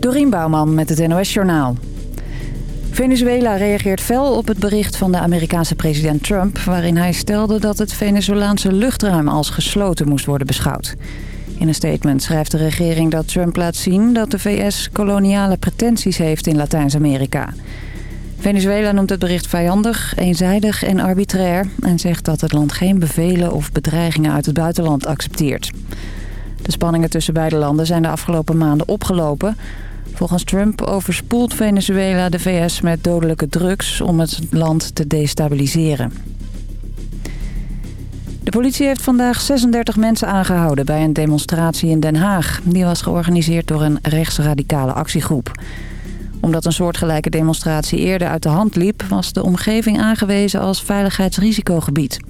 Dorien Bouwman met het NOS Journaal. Venezuela reageert fel op het bericht van de Amerikaanse president Trump... waarin hij stelde dat het Venezolaanse luchtruim als gesloten moest worden beschouwd. In een statement schrijft de regering dat Trump laat zien... dat de VS koloniale pretenties heeft in Latijns-Amerika. Venezuela noemt het bericht vijandig, eenzijdig en arbitrair... en zegt dat het land geen bevelen of bedreigingen uit het buitenland accepteert. De spanningen tussen beide landen zijn de afgelopen maanden opgelopen... Volgens Trump overspoelt Venezuela de VS met dodelijke drugs om het land te destabiliseren. De politie heeft vandaag 36 mensen aangehouden bij een demonstratie in Den Haag. Die was georganiseerd door een rechtsradicale actiegroep. Omdat een soortgelijke demonstratie eerder uit de hand liep... was de omgeving aangewezen als veiligheidsrisicogebied.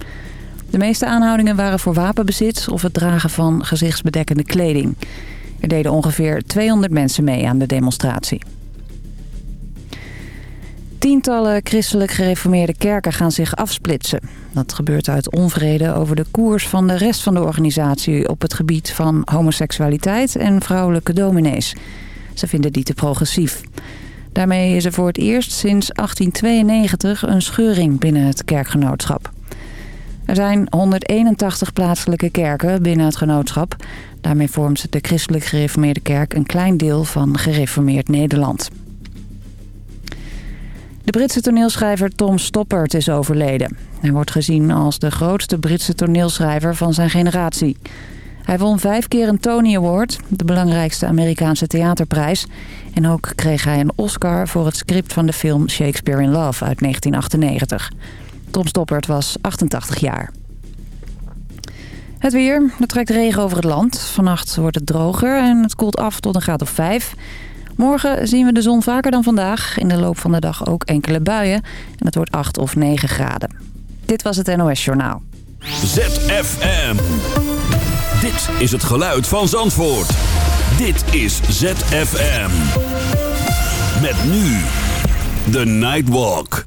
De meeste aanhoudingen waren voor wapenbezit of het dragen van gezichtsbedekkende kleding. Er deden ongeveer 200 mensen mee aan de demonstratie. Tientallen christelijk gereformeerde kerken gaan zich afsplitsen. Dat gebeurt uit onvrede over de koers van de rest van de organisatie... op het gebied van homoseksualiteit en vrouwelijke dominees. Ze vinden die te progressief. Daarmee is er voor het eerst sinds 1892 een scheuring binnen het kerkgenootschap. Er zijn 181 plaatselijke kerken binnen het genootschap. Daarmee vormt de christelijk gereformeerde kerk een klein deel van gereformeerd Nederland. De Britse toneelschrijver Tom Stoppard is overleden. Hij wordt gezien als de grootste Britse toneelschrijver van zijn generatie. Hij won vijf keer een Tony Award, de belangrijkste Amerikaanse theaterprijs. En ook kreeg hij een Oscar voor het script van de film Shakespeare in Love uit 1998. Tom Stoppard was 88 jaar. Het weer. Er trekt regen over het land. Vannacht wordt het droger en het koelt af tot een graad of 5. Morgen zien we de zon vaker dan vandaag. In de loop van de dag ook enkele buien. En het wordt 8 of 9 graden. Dit was het NOS Journaal. ZFM. Dit is het geluid van Zandvoort. Dit is ZFM. Met nu de Nightwalk.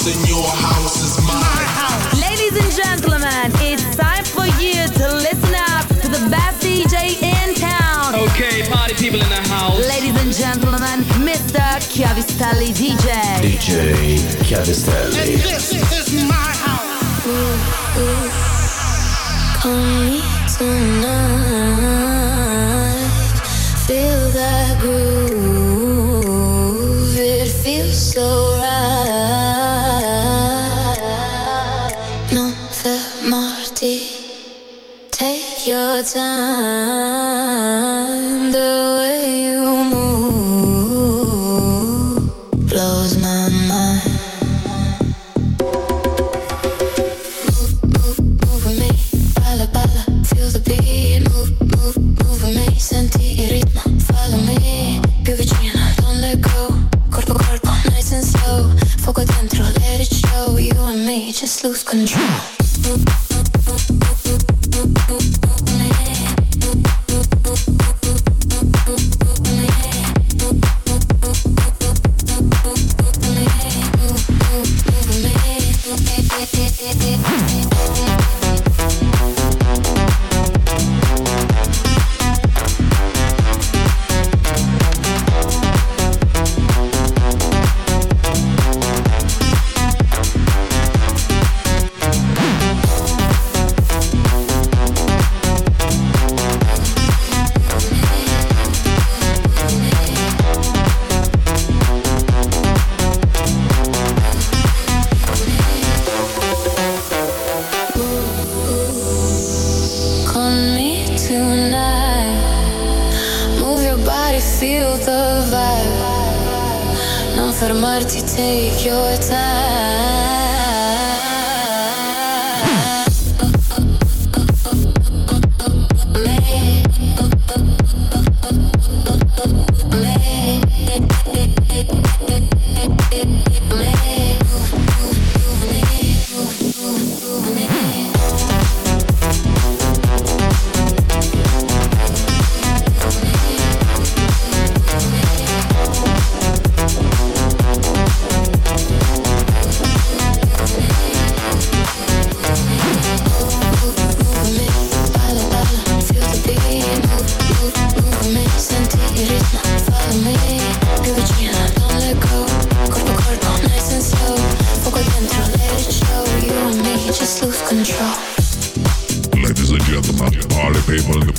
house, and your house is My mine. house. Ladies and gentlemen, it's time for you to listen up to the best DJ in town. Okay, party people in the house. Ladies and gentlemen, Mr. Chiavistelli DJ. DJ Chiavistelli. And this is my house. Call me tonight. Feel that groove. The way you move blows my mind. Move, move with me, bala bala, feel the beat. Move, move, move with me, senti il ritmo. Follow me, più vicino, don't let go. Corpo corpo, nice and slow. Fuoco dentro, let it show. You and me, just lose control.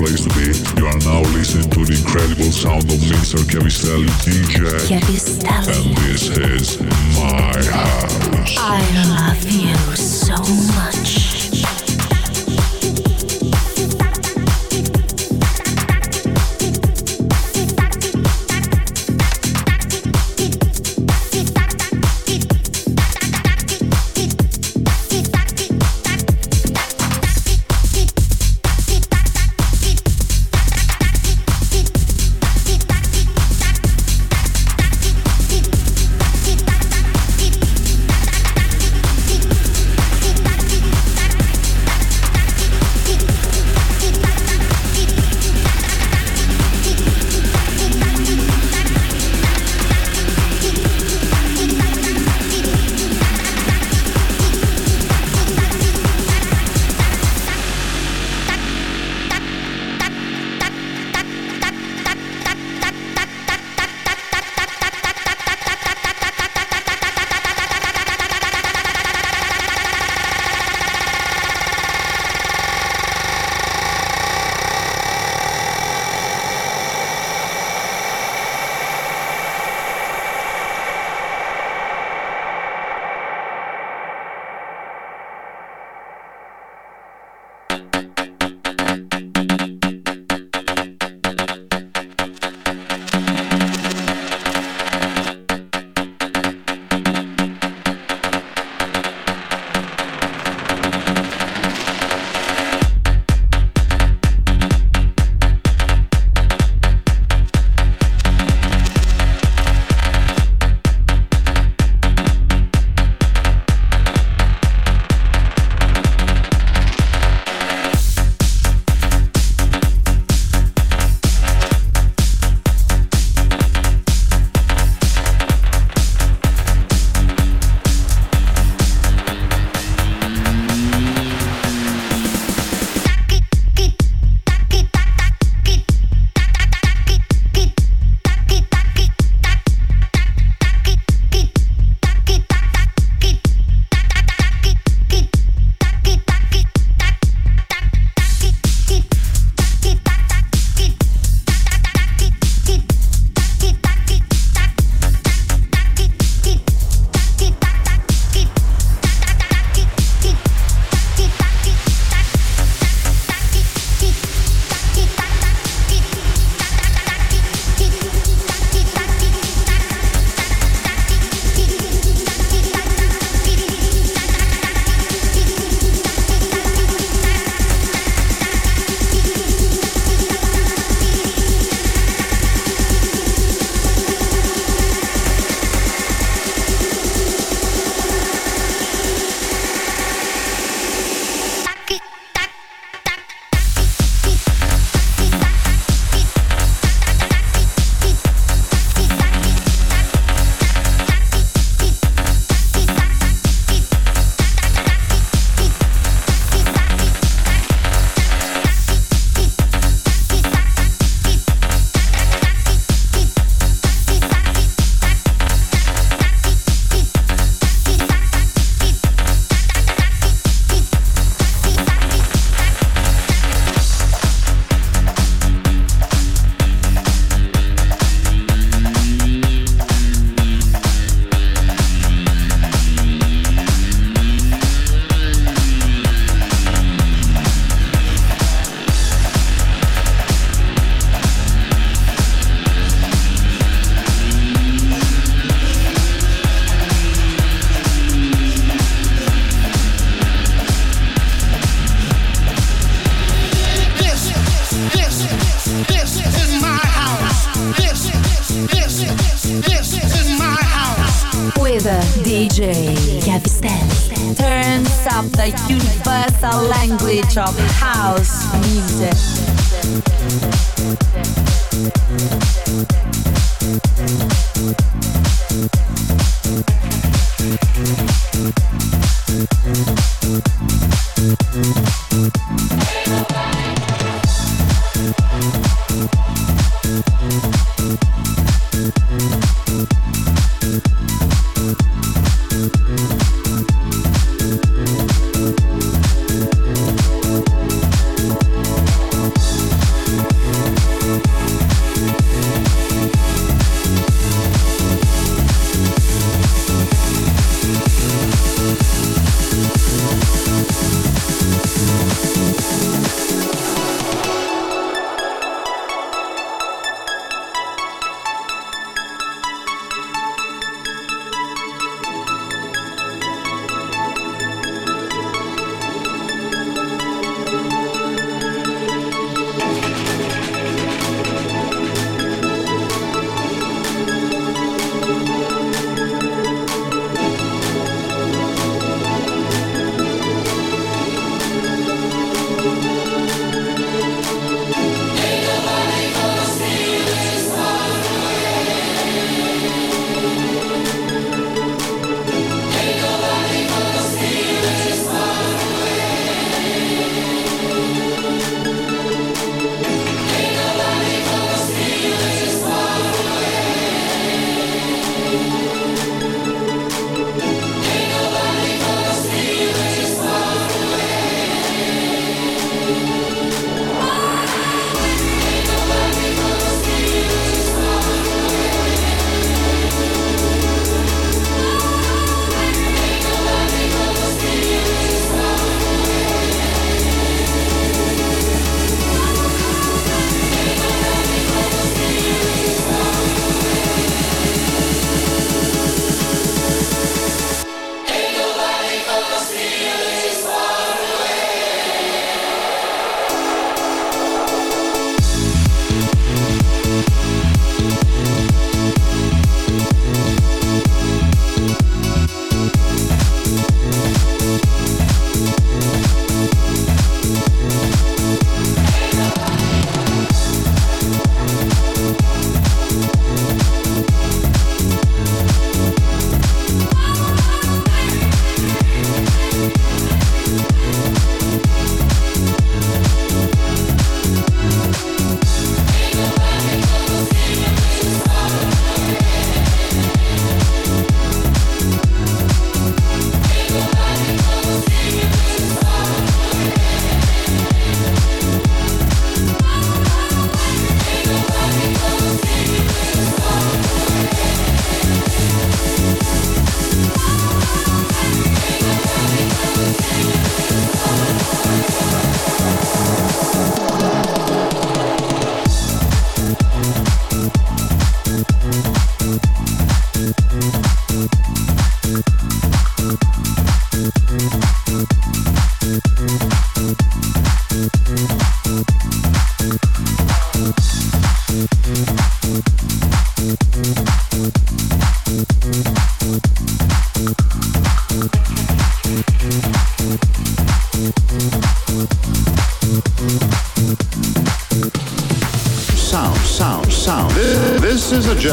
Place to be. You are now listening to the incredible sound of Mr. Chiavistelli DJ. And this is my house. I love you so much.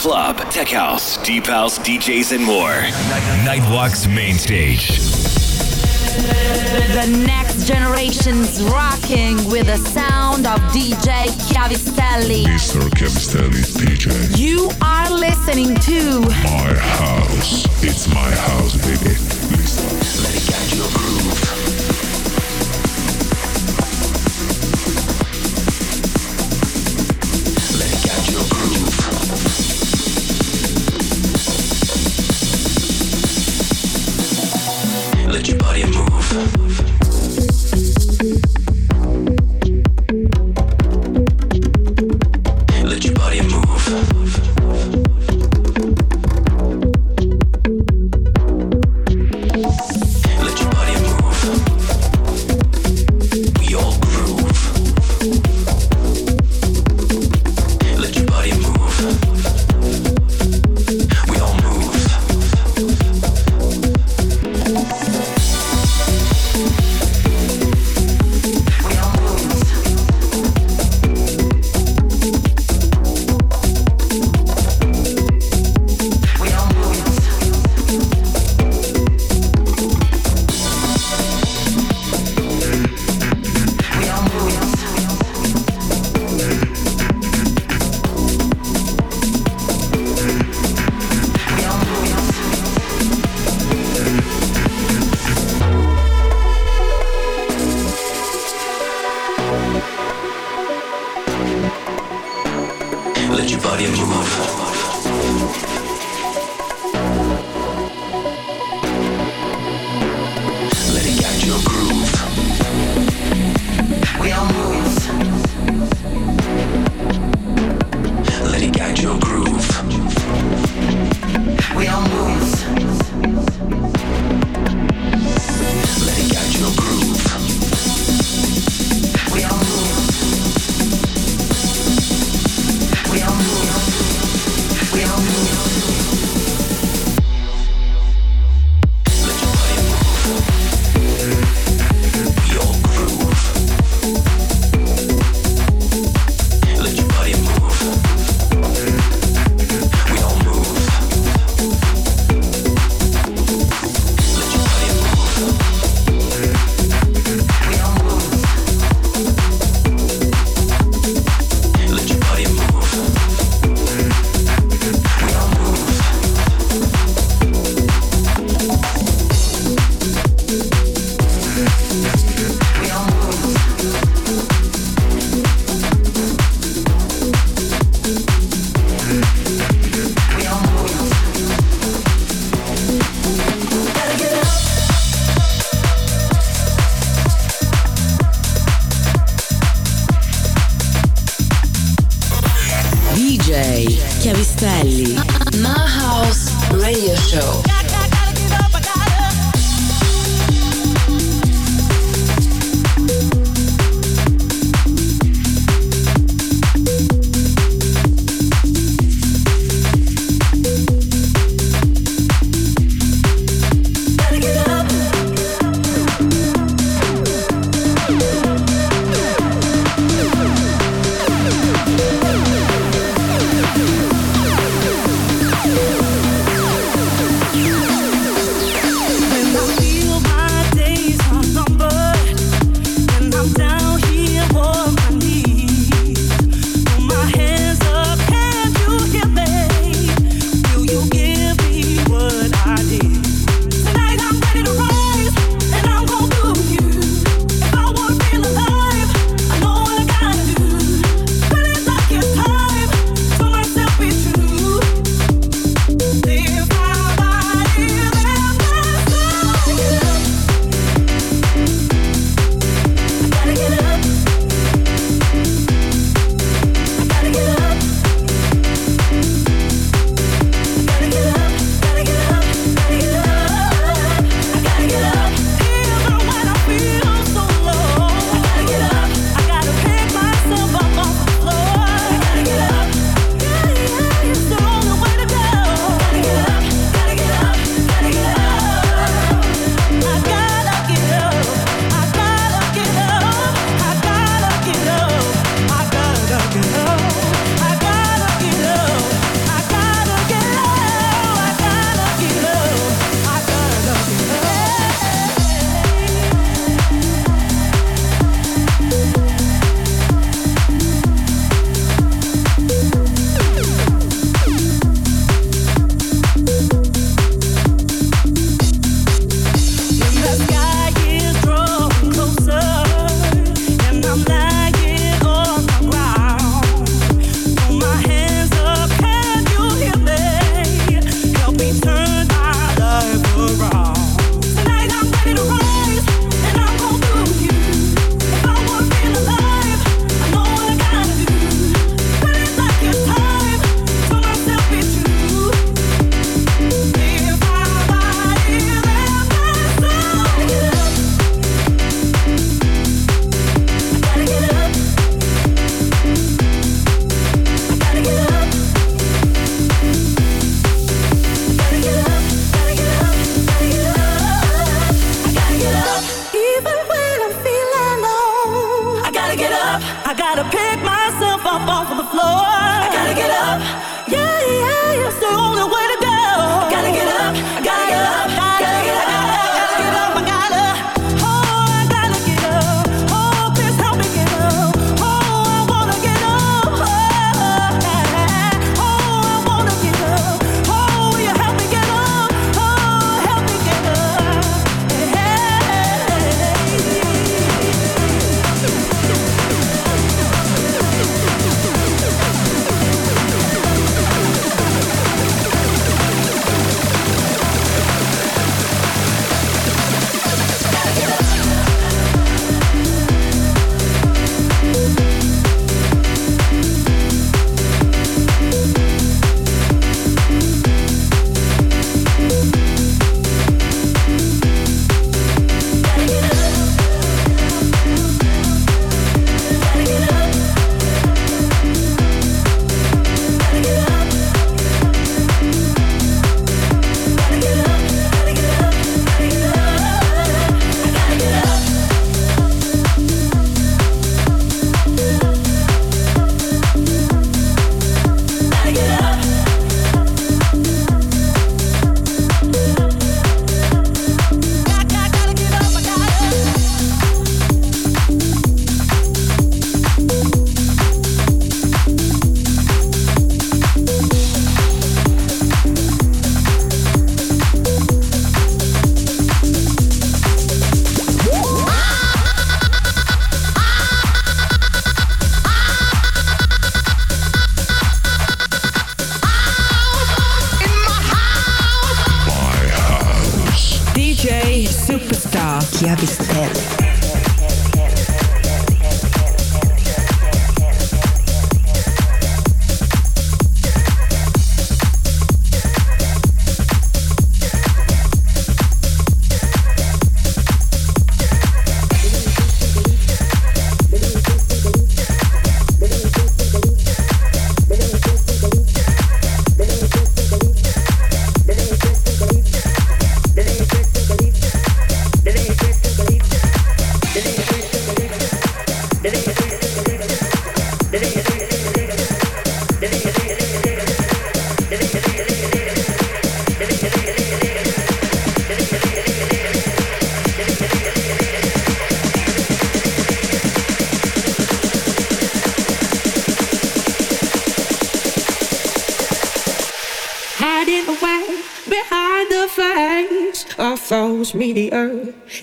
Club, tech house, deep house, DJs, and more. Nightwalk's main stage. The next generation's rocking with the sound of DJ Chiavistelli. Mr. Chiavistelli DJ. You are listening to My house. It's my house, baby.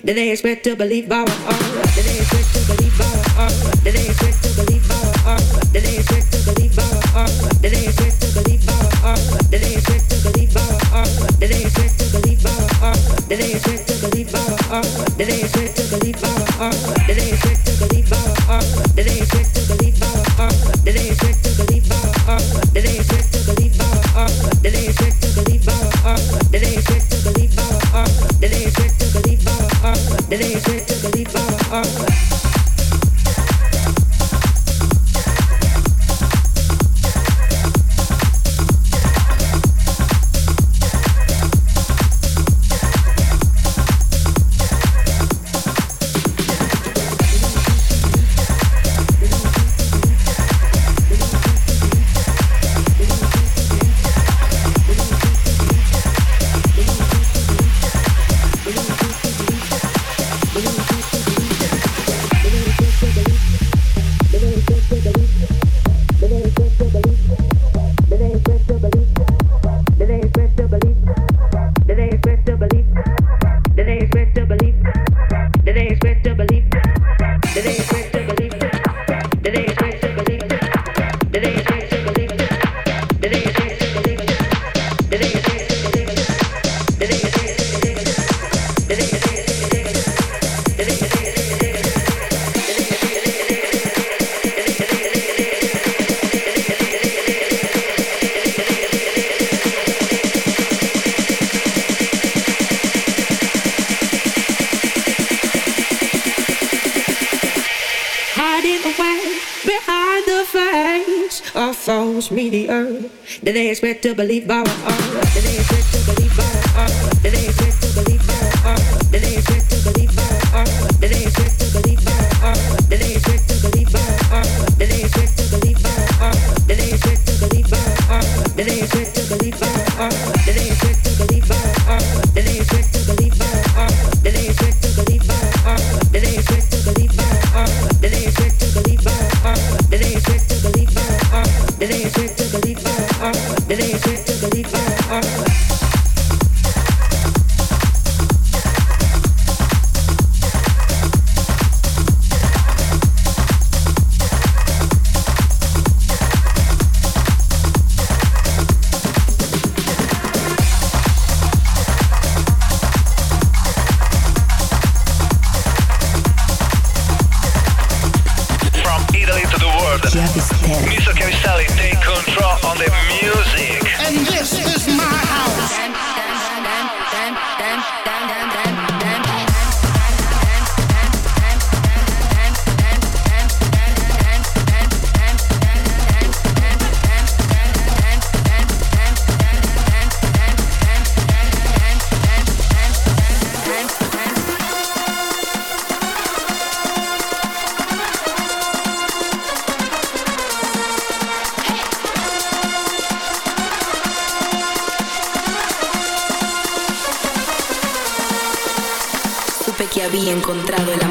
Did they expect to believe our art? Did they expect to believe our art? Did they expect to believe our art? Did they expect to believe our art? Did they expect to believe our art? Did they expect to believe our art? Did they expect to believe our art? They expect to believe our art? They expect to believe our art? to believe I encontrado el amor.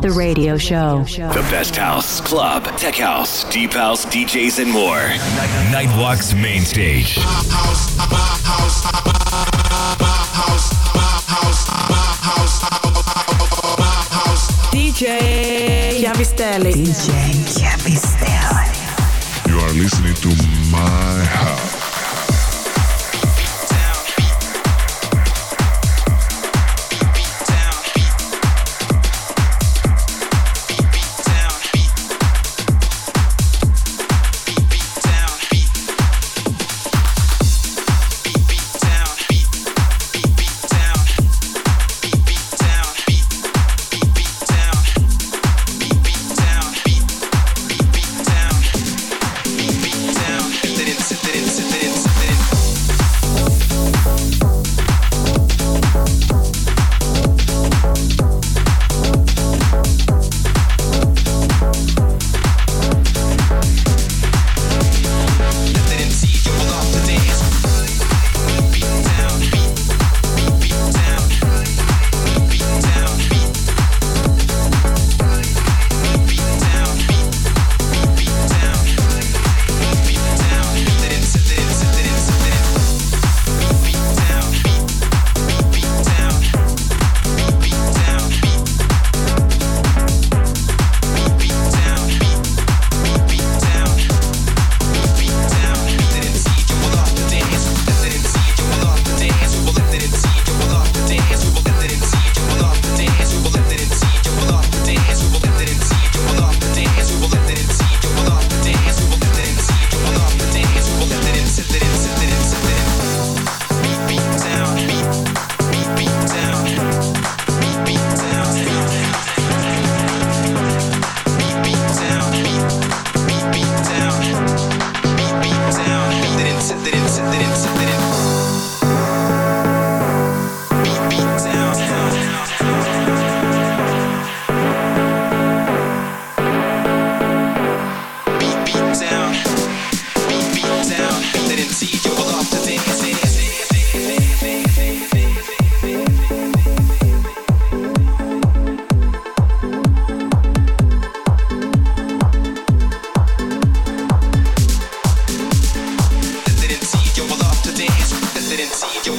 The radio show. The best house, club, tech house, deep house, DJs, and more. Nightwalk's main stage. DJ Chiavistelli. DJ Chiavistelli. You are listening to my house.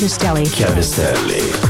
DJ Chiovistelli. Chiavistelli.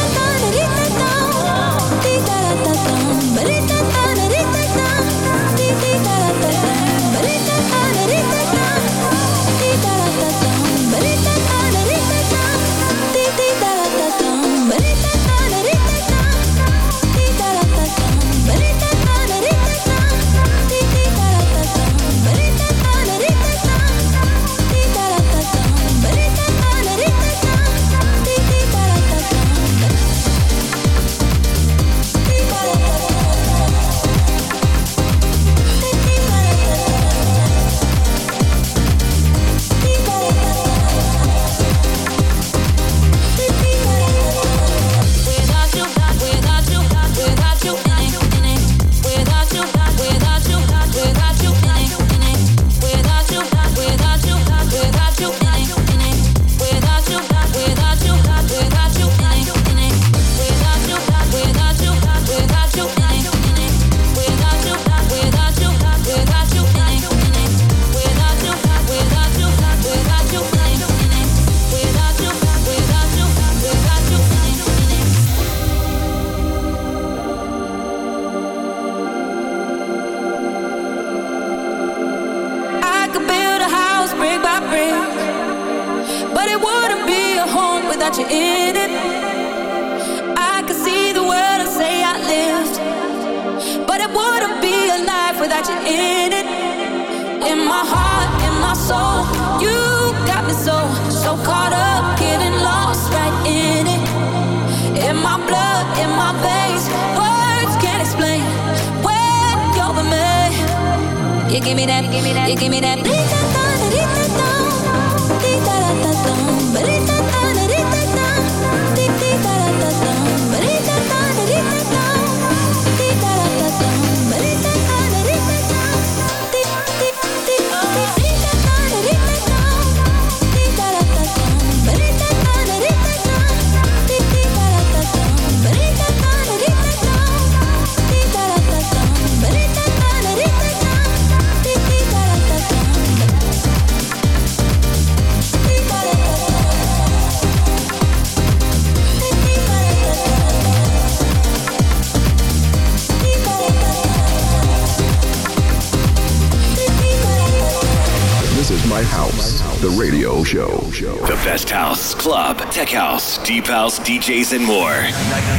The best house, club, tech house, deep house, DJs, and more.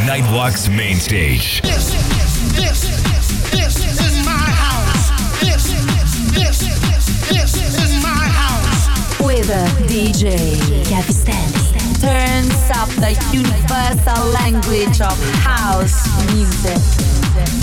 Nightwalk's main stage. This, this, this, this is my house. This, this, this, this is my house. With a DJ, Chiavistelli. Turns up the universal language of house music.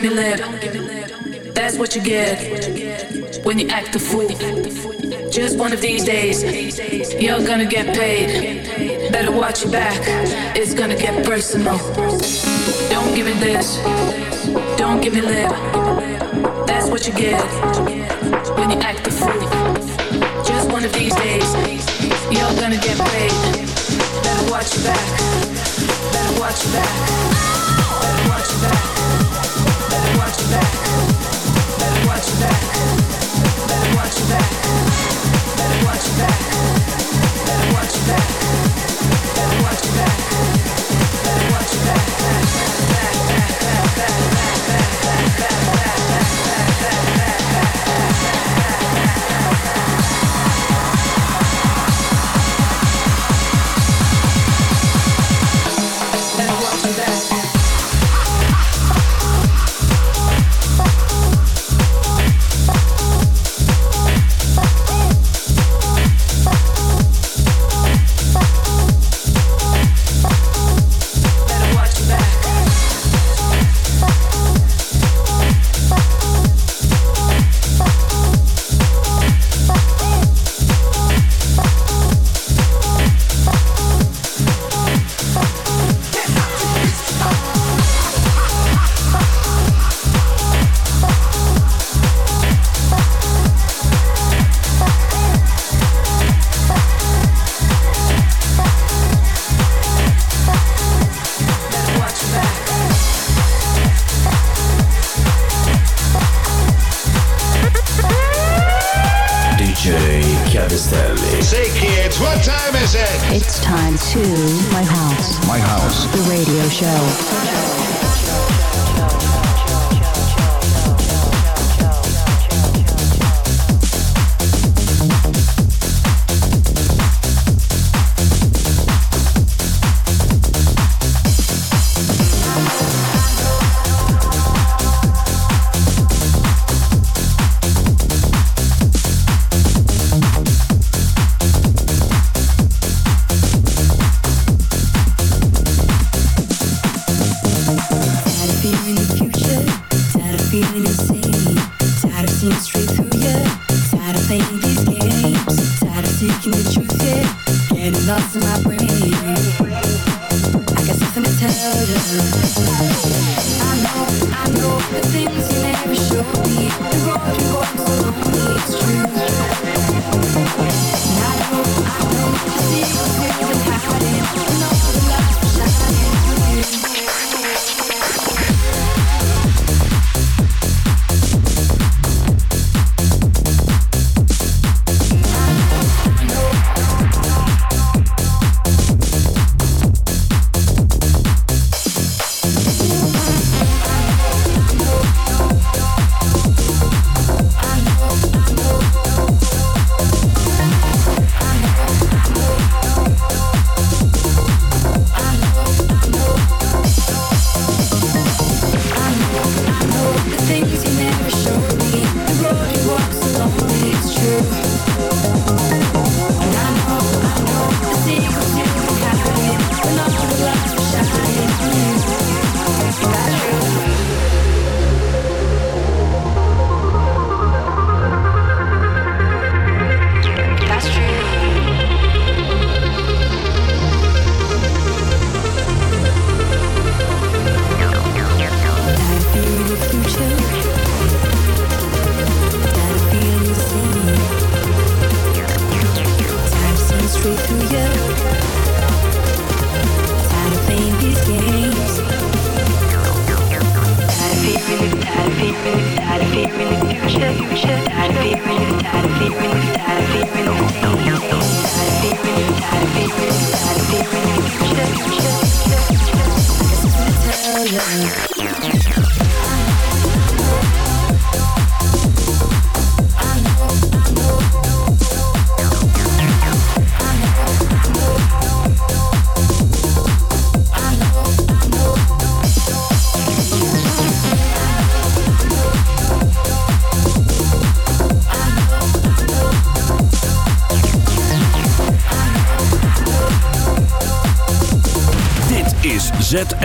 Give me lip. That's what you get when you act a fool. Just one of these days, you're gonna get paid. Better watch your back, it's gonna get personal. Don't give me this, don't give me lip. That's what you get when you act a fool. Just one of these days, you're gonna get paid. Better watch your back, better watch your back, better watch your back. Thank